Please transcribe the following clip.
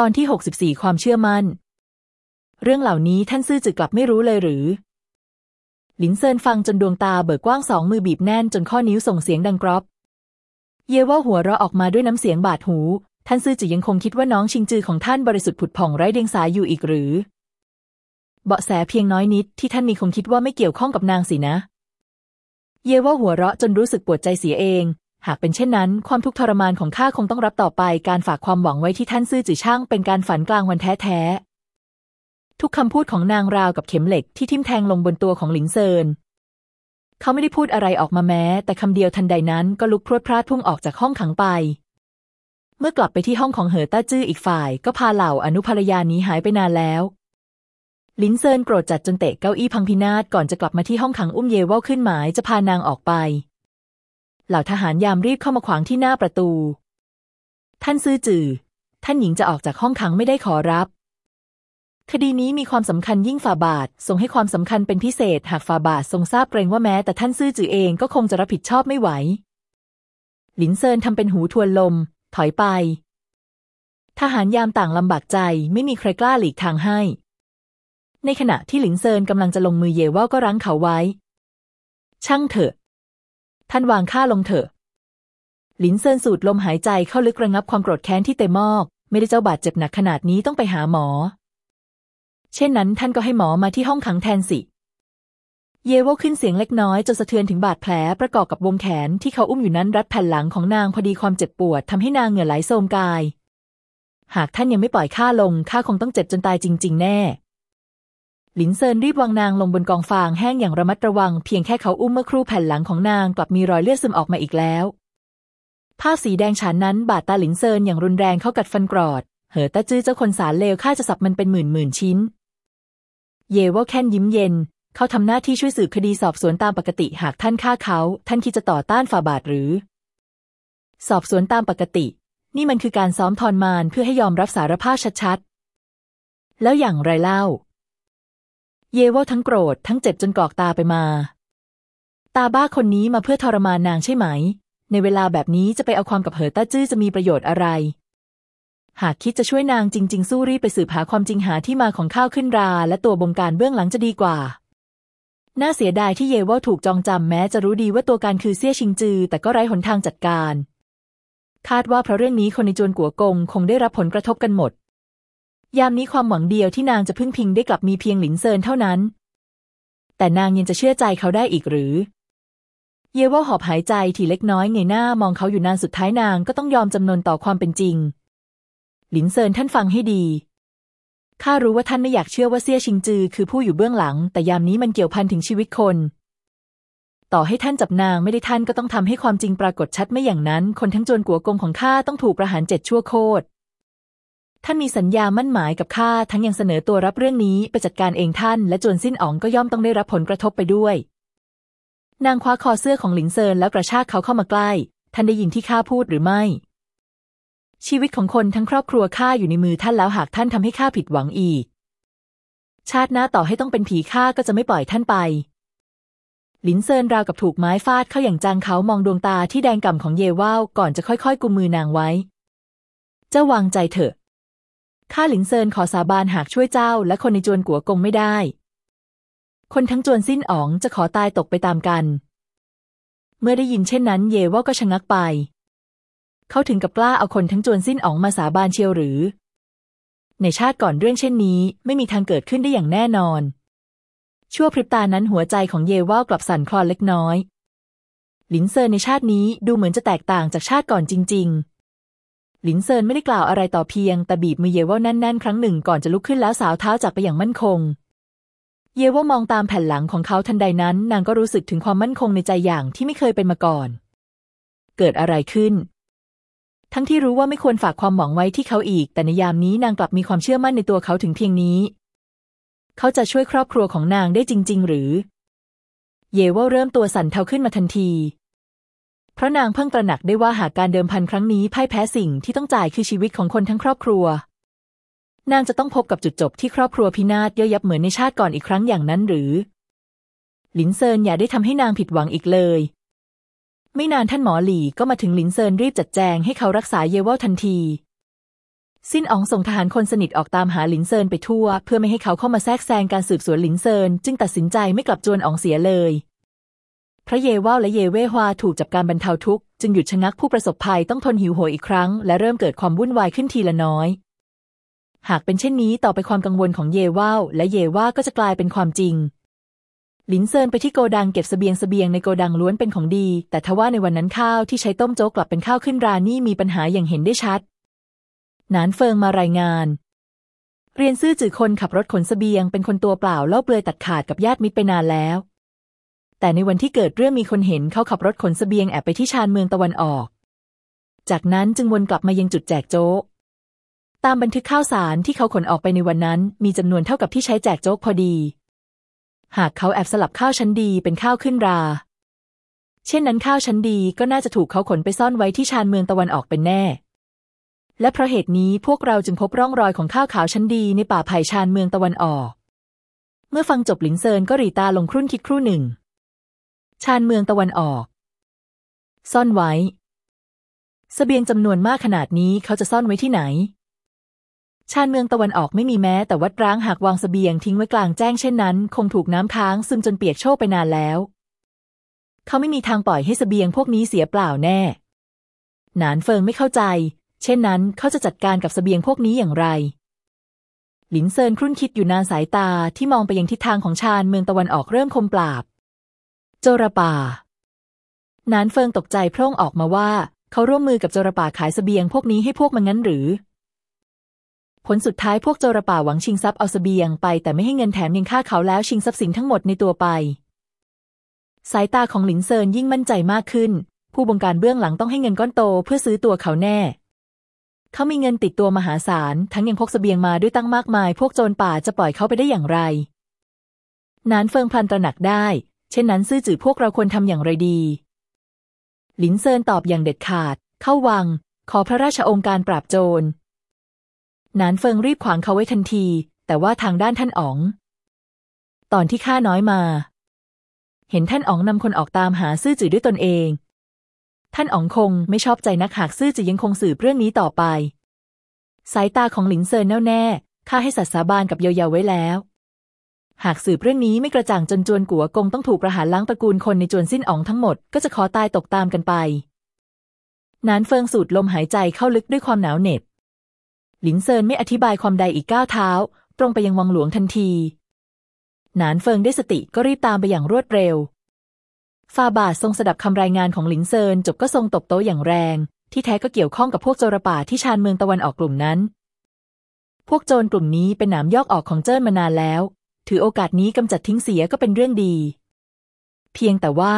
ตอนที่ 64 ความเชื่อมั่น เรื่องเหล่านี้ท่านซื่อจือกลับไม่รู้เลยหรือ หลินเซินฟังจนดวงตาเบิกกว้างสองมือบีบแน่นจนข้อนิ้วส่งเสียงดังกรอบ เยว่าหัวเราะออกมาด้วยน้ำเสียงบาดหู ท่านซื่อจือยังคงคิดว่าน้องชิงจือของท่านบริสุทธิ์ผุดผ่องไร้เดียงสาอยู่อีกหรือ เบาะแสเพียงน้อยนิดที่ท่านมีคงคิดว่าไม่เกี่ยวข้องกับนางสินะ เยว่าหัวเราะจนรู้สึกปวดใจเสียเอง หากเป็นเช่นนั้น ความทุกข์ทรมานของข้าคงต้องรับต่อไป การฝากความหวังไว้ที่ท่านซื่อจื่อช่าง เป็นการฝันกลางวันแท้ๆ ทุกคำพูดของนางราวกับเข็มเหล็กที่ทิ่มแทงลงบนตัวของหลินเซิน เขาไม่ได้พูดอะไรออกมาแม้ แต่คำเดียวทันใดนั้นก็ลุกพรวดพราดพุ่งออกจากห้องขังไป เมื่อกลับไปที่ห้องของเหอต้าจื้ออีกฝ่าย ก็พาเหล่าอนุภรรยานี้หายไปนานแล้วหลินเซินโกรธจัดจนเตะเก้าอี้พังพินาศก่อนจะกลับมาที่ห้องขังอุ้มเยว่าขึ้นหมายจะพานางออกไป เหล่าทหารยามรีบเข้ามาขวางที่หน้าประตู ท่านซื่อจือ ท่านหญิงจะออกจากห้องขังไม่ได้ขอรับ คดีนี้มีความสำคัญยิ่งฝ่าบาททรงให้ความสำคัญเป็นพิเศษ หากฝ่าบาททรงทราบเกรงว่าแม้ แต่ท่านซื่อจือเองก็คงจะรับผิดชอบไม่ไหว หลินเซินทำเป็นหูทวนลม ถอยไป ทหารยามต่างลำบากใจไม่มีใครกล้าหลีกทางให้ ในขณะที่หลินเซินกำลังจะลงมือเย่ว่าก็รั้งเขาไว้ ช่างเถอะ ท่านวางข้าลงเถอะหลินเซินสูดลมหายใจเข้าลึกระงับความโกรธแค้นที่เต็มอก ไม่ได้เจ้าบาดเจ็บหนักขนาดนี้ต้องไปหาหมอ เช่นนั้นท่านก็ให้หมอมาที่ห้องขังแทนสิ เยโวขึ้นเสียงเล็กน้อยจนสะเทือนถึงบาดแผลประกอบกับวงแขนที่เขาอุ้มอยู่นั้นรัดแผ่นหลังของนางพอดีความเจ็บปวดทำให้นางเหงื่อไหลโสมกาย หากท่านยังไม่ปล่อยข้าลงข้าคงต้องเจ็บจนตายจริง ๆ แน่ หลินเซินรีบวางนางลงบนกองฟางแห้งอย่างระมัดระวังเพียงแค่เขาอุ้มเมื่อครู่แผ่นหลังของนางกลับมีรอยเลือดซึมออกมาอีกแล้วผ้าสีแดงฉานนั้นบาดตาหลินเซินอย่างรุนแรงเข้ากัดฟันกรอด เหอตาจื้อเจ้าคนสารเลวข้าจะสับมันเป็นหมื่นหมื่นชิ้น เยว่าแค่นยิ้มเย็น เขาทำหน้าที่ช่วยสืบคดีสอบสวนตามปกติหากท่านฆ่าเขา ท่านคิดจะต่อต้านฝ่าบาทหรือ สอบสวนตามปกติ นี่มันคือการซ้อมทอนมารเพื่อให้ยอมรับสารภาพชัดๆ แล้วอย่างไรเล่า เยว่าทั้งโกรธทั้งเจ็บจนกรอกตาไปมา ตาบ้าคนนี้มาเพื่อทรมานนางใช่ไหม ในเวลาแบบนี้จะไปเอาความกับเหอต้าจื้อจะมีประโยชน์อะไร หากคิดจะช่วยนางจริง ๆ สู้รีบไปสืบหาความจริงหาที่มาของข้าวขึ้นรา และตัวบงการเบื้องหลังจะดีกว่า น่าเสียดายที่เยว่าถูกจองจำแม้จะรู้ดีว่าตัวการคือเซี่ยชิงจือ แต่ก็ไร้หนทางจัดการ คาดว่าเพราะเรื่องนี้คนในจวนกัวกงคงได้รับผลกระทบกันหมด ยามนี้ความหวังเดียวที่นางจะพึ่งพิงได้กลับมีเพียงหลินเซินเท่านั้น แต่นางยังจะเชื่อใจเขาได้อีกหรือ เยว่าหอบหายใจทีเล็กน้อยเงยหน้ามองเขาอยู่นานสุดท้ายนางก็ต้องยอมจำนนต่อความเป็นจริง หลินเซินท่านฟังให้ดี ข้ารู้ว่าท่านไม่อยากเชื่อว่าเซี่ยชิงจือ คือผู้อยู่เบื้องหลัง แต่ยามนี้มันเกี่ยวพันถึงชีวิตคน ต่อให้ท่านจับนางไม่ได้ท่านก็ต้องทำให้ความจริงปรากฏชัดไม่อย่างนั้น คนทั้งจวนกัวกงของข้าต้องถูกประหารเจ็ดชั่วโคตร ท่านมีสัญญามั่นหมายกับข้าทั้งยังเสนอตัวรับเรื่องนี้ไปจัดการเองท่าน และจวนสิ้นอ๋องก็ย่อมต้องได้รับผลกระทบไปด้วย นางคว้าคอเสื้อของหลิงเซินแล้วกระชากเขาเข้ามาใกล้ ท่านได้ยินที่ข้าพูดหรือไม่ ชีวิตของคนทั้งครอบครัวข้าอยู่ในมือท่านแล้วหากท่านทำให้ข้าผิดหวังอีก ชาติหน้าต่อให้ต้องเป็นผีข้าก็จะไม่ปล่อยท่านไปหลินเซินราวกับถูกไม้ฟาดเข้าอย่างจังเขามองดวงตาที่แดงก่ำของเยว่าวก่อนจะค่อยๆ กุมมือนางไว้ เจ้าวางใจเถอะ ข้าหลิงเซินขอสาบานหากช่วยเจ้า และคนในจวนกัวกงไม่ได้ คนทั้งจวนสิ้นอ๋องจะขอตายตกไปตามกัน เมื่อได้ยินเช่นนั้น เยว่าก็ชะงักไป เขาถึงกับกล้าเอาคนทั้งจวนสิ้นอ๋องมาสาบานเชียวหรือ ในชาติก่อนเรื่องเช่นนี้ ไม่มีทางเกิดขึ้นได้อย่างแน่นอน ชั่วพริบตานั้นหัวใจของเยว่ากลับสั่นคลอนเล็กน้อย หลินเซินในชาตินี้ดูเหมือนจะแตกต่างจากชาติก่อนจริง ๆ หลินเซินไม่ได้กล่าวอะไรต่อเพียง แต่บีบมือเยว่าแน่นๆ ครั้งหนึ่งก่อนจะลุกขึ้นแล้วสาวเท้าจากไปอย่างมั่นคง เยว่ามองตามแผ่นหลังของเขาทันใดนั้น นางก็รู้สึกถึงความมั่นคงในใจอย่างที่ไม่เคยเป็นมาก่อน เกิดอะไรขึ้น ทั้งที่รู้ว่าไม่ควรฝากความหวังไว้ที่เขาอีก แต่ในยามนี้นางกลับมีความเชื่อมั่นในตัวเขาถึงเพียงนี้ เขาจะช่วยครอบครัวของนางได้จริง ๆ หรือ เยว่าเริ่มตัวสั่นเทาขึ้นมาทันที เพราะนางเพิ่งตระหนักได้ว่าหากการเดิมพันครั้งนี้พ่ายแพ้สิ่งที่ต้องจ่ายคือชีวิตของคนทั้งครอบครัว นางจะต้องพบกับจุดจบที่ครอบครัวพินาศเย่อยับเหมือนในชาติก่อนอีกครั้งอย่างนั้นหรือ หลินเซินอย่าได้ทำให้นางผิดหวังอีกเลย ไม่นานท่านหมอหลี่ก็มาถึงหลินเซินรีบจัดแจงให้เขารักษาเยว่าทันทีสิ้นอ๋องส่งทหารคนสนิทออกตามหาหลินเซินไปทั่ว เพื่อไม่ให้เขาเข้ามาแทรกแซงการสืบสวนหลินเซิน จึงตัดสินใจไม่กลับจวนอ๋องเสียเลย พระเยว่า และเยเวฮวาถูกจับการบรรเทาทุกข์จึงหยุดชะงักผู้ประสบภัยต้องทนหิวโหยอีกครั้ง และเริ่มเกิดความวุ่นวายขึ้นทีละน้อย หากเป็นเช่นนี้ต่อไปความกังวลของเยว่าและเยว่าก็จะกลายเป็นความจริงหลินเซินไปที่โกดังเก็บสเสบียงสเสบียงในโกดังล้วนเป็นของดี แต่ทว่าในวันนั้นข้าวที่ใช้ต้มโจ๊กกลับเป็นข้าวขึ้นรานี่มีปัญหาอย่างเห็นได้ชัด นานเฟิงมารายงาน เรียนซื่อจือคนขับรถขนสเสบียงเป็นคนตัวเปล่าเล่าเปลือยตัดขาดกับญาติมิตรไปนานแล้ว แต่ในวันที่เกิดเรื่องมีคนเห็นเขาขับรถขนสเสบียงแอบไปที่ชานเมืองตะวันออก จากนั้นจึงวนกลับมายังจุดแจกโจ๊ก ตามบันทึกข้าวสารที่เขาขนออกไปในวันนั้น มีจำนวนเท่ากับที่ใช้แจกโจ๊กพอดี หากเขาแอบสลับข้าวชั้นดีเป็นข้าวขึ้นรา เช่นนั้นข้าวชั้นดีก็น่าจะถูกเขาขนไปซ่อนไว้ที่ชานเมืองตะวันออกเป็นแน่ และเพราะเหตุนี้พวกเราจึงพบร่องรอยของข้าวขาวชั้นดีในป่าไผ่ชานเมืองตะวันออก เมื่อฟังจบหลินเซินก็รีตาลงครุ่นคิดครู่หนึ่ง ชานเมืองตะวันออก ซ่อนไว้สเสบียงจำนวนมากขนาดนี้เขาจะซ่อนไว้ที่ไหน ชานเมืองตะวันออกไม่มีแม้แต่วัดร้างหากวางสเสบียงทิ้งไว้กลางแจ้งเช่นนั้น คงถูกน้ำค้างซึมจนเปียกโชกไปนานแล้ว เขาไม่มีทางปล่อยให้สเสบียงพวกนี้เสียเปล่าแน่ หนานเฟิงไม่เข้าใจ เช่นนั้นเขาจะจัดการกับสเสบียงพวกนี้อย่างไร หลินเซินครุ่นคิดอยู่นานสายตาที่มองไปยังทิศทางของชานเมืองตะวันออกเริ่มคมปราบ โจรป่านานเฟิงตกใจพร่องออกมาว่า เขาร่วมมือกับโจรป่าขายสเสบียงพวกนี้ให้พวกมันงั้นหรือ ผลสุดท้ายพวกโจรป่าหวังชิงทรัพย์เอาสเสบียงไป แต่ไม่ให้เงินแถมยังฆ่าเขาแล้วชิงทรัพย์สินทั้งหมดในตัวไป สายตาของหลินเซินยิ่งมั่นใจมากขึ้น ผู้บงการเบื้องหลังต้องให้เงินก้อนโตเพื่อซื้อตัวเขาแน่ เขามีเงินติดตัวมหาศาลทั้งยังพกสเสบียงมาด้วยตั้งมากมาย พวกโจรป่าจะปล่อยเขาไปได้อย่างไรนานเฟิงพลันตระหนักได้ เช่นนั้นซื่อจื่อพวกเราควรทำอย่างไรดี หลินเซินตอบอย่างเด็ดขาด เข้าวัง ขอพระราชองค์การปราบโจรนานเฟิงรีบขวางเขาไว้ทันที แต่ว่าทางด้านท่านอ๋อง ตอนที่ข้าน้อยมา เห็นท่านอ๋องนำคนออกตามหาซื่อจื่อด้วยตนเอง ท่านอ๋องคงไม่ชอบใจนักหากซื่อจะยังคงสืบเรื่องนี้ต่อไป สายตาของหลินเซินแน่วแน่ข้าให้สัตสาบานกับเยาเยาไว้แล้ว หากสืบเรื่องนี้ไม่กระจ่างจนจวนกัวกงต้องถูกประหารล้างตระกูลคนในจวนสิ้นอ๋องทั้งหมดก็จะขอตายตกตามกันไปนานเฟิงสูดลมหายใจเข้าลึกด้วยความหนาวเหน็บ หลินเซินไม่อธิบายความใดอีกก้าวเท้า ตรงไปยังวังหลวงทันที นานเฟิงได้สติก็รีบตามไปอย่างรวดเร็วฝ่าบาททรงสดับคำรายงานของหลินเซินจบก็ทรงตบโต๊ะอย่างแรง ที่แท้ก็เกี่ยวข้องกับพวกโจรป่าที่ชานเมืองตะวันออกกลุ่มนั้น พวกโจรกลุ่มนี้เป็นหนามยอกออกของเจิ้นมานานแล้ว ถือโอกาสนี้กำจัดทิ้งเสียก็เป็นเรื่องดี เพียงแต่ว่า